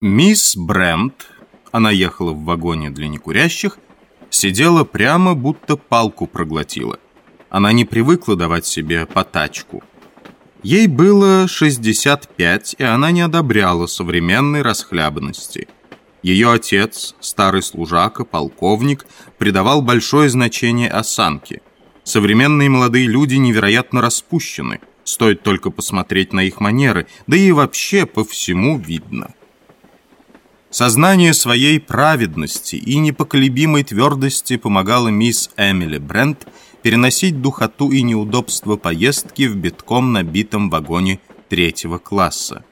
Мисс Брент, она ехала в вагоне для некурящих, сидела прямо, будто палку проглотила. Она не привыкла давать себе потачку. Ей было 65, и она не одобряла современной расхлябанности. Ее отец, старый служака, полковник, придавал большое значение осанке. Современные молодые люди невероятно распущены. Стоит только посмотреть на их манеры, да и вообще по всему видно. Сознание своей праведности и непоколебимой твердости помогало мисс Эмили Брент переносить духоту и неудобства поездки в битком набитом вагоне третьего класса.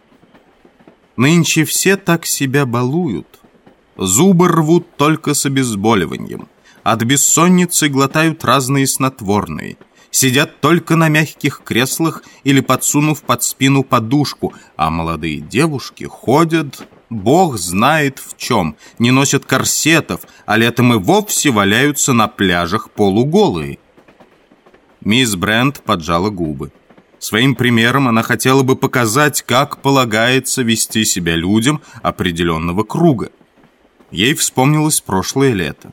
Нынче все так себя балуют. Зубы рвут только с обезболиванием. От бессонницы глотают разные снотворные. Сидят только на мягких креслах или подсунув под спину подушку, а молодые девушки ходят Бог знает в чем, не носят корсетов, а летом и вовсе валяются на пляжах полуголые. Мисс Брент поджала губы. Своим примером она хотела бы показать, как полагается вести себя людям определенного круга. Ей вспомнилось прошлое лето.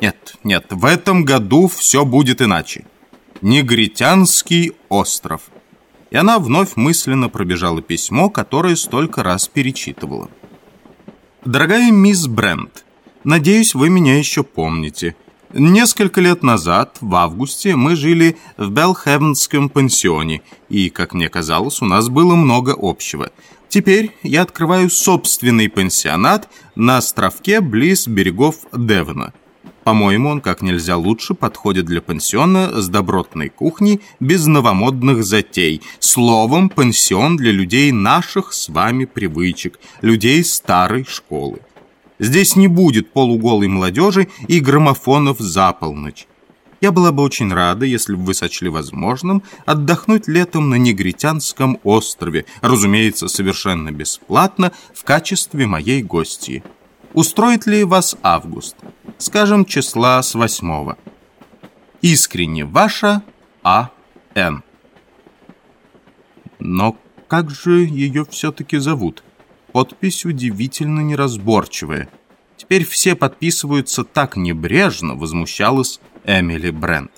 Нет, нет, в этом году все будет иначе. Негритянский остров – и она вновь мысленно пробежала письмо, которое столько раз перечитывала. «Дорогая мисс Брент, надеюсь, вы меня еще помните. Несколько лет назад, в августе, мы жили в Белхевенском пансионе, и, как мне казалось, у нас было много общего. Теперь я открываю собственный пансионат на островке близ берегов Девона». По-моему, он как нельзя лучше подходит для пансиона с добротной кухней без новомодных затей. Словом, пансион для людей наших с вами привычек, людей старой школы. Здесь не будет полуголой молодежи и граммофонов за полночь. Я была бы очень рада, если бы вы сочли возможным отдохнуть летом на Негритянском острове, разумеется, совершенно бесплатно, в качестве моей гостьи. Устроит ли вас август? скажем, числа с восьмого. Искренне ваша А.Н. Но как же ее все-таки зовут? Подпись удивительно неразборчивая. Теперь все подписываются так небрежно, возмущалась Эмили Брент.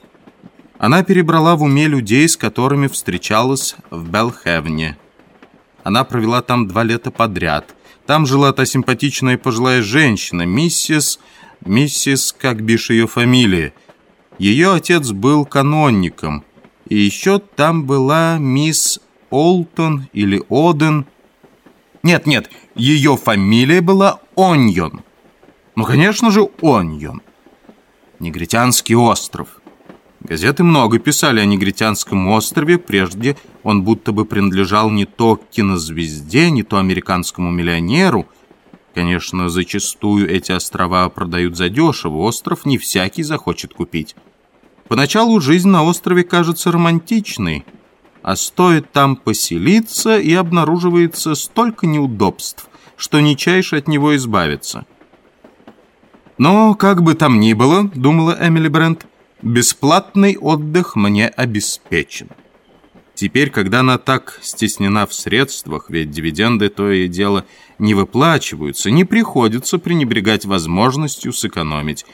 Она перебрала в уме людей, с которыми встречалась в Белхевне. Она провела там два лета подряд. Там жила та симпатичная пожилая женщина, миссис миссис, как бишь ее фамилия. Ее отец был канонником. И еще там была мисс Олтон или Оден. Нет-нет, ее фамилия была Оньон. Ну, конечно же, Оньон. Негритянский остров. Газеты много писали о Негритянском острове, прежде он будто бы принадлежал не то кинозвезде, не то американскому миллионеру – Конечно, зачастую эти острова продают задешево, остров не всякий захочет купить. Поначалу жизнь на острове кажется романтичной, а стоит там поселиться, и обнаруживается столько неудобств, что не чаешь от него избавиться. Но, как бы там ни было, думала Эмили Брент, бесплатный отдых мне обеспечен. Теперь, когда она так стеснена в средствах, ведь дивиденды то и дело не выплачиваются, не приходится пренебрегать возможностью сэкономить.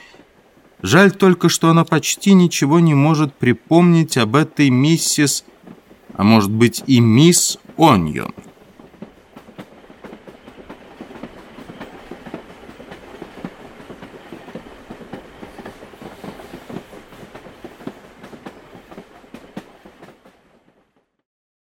Жаль только, что она почти ничего не может припомнить об этой миссис, а может быть и мисс Оньон.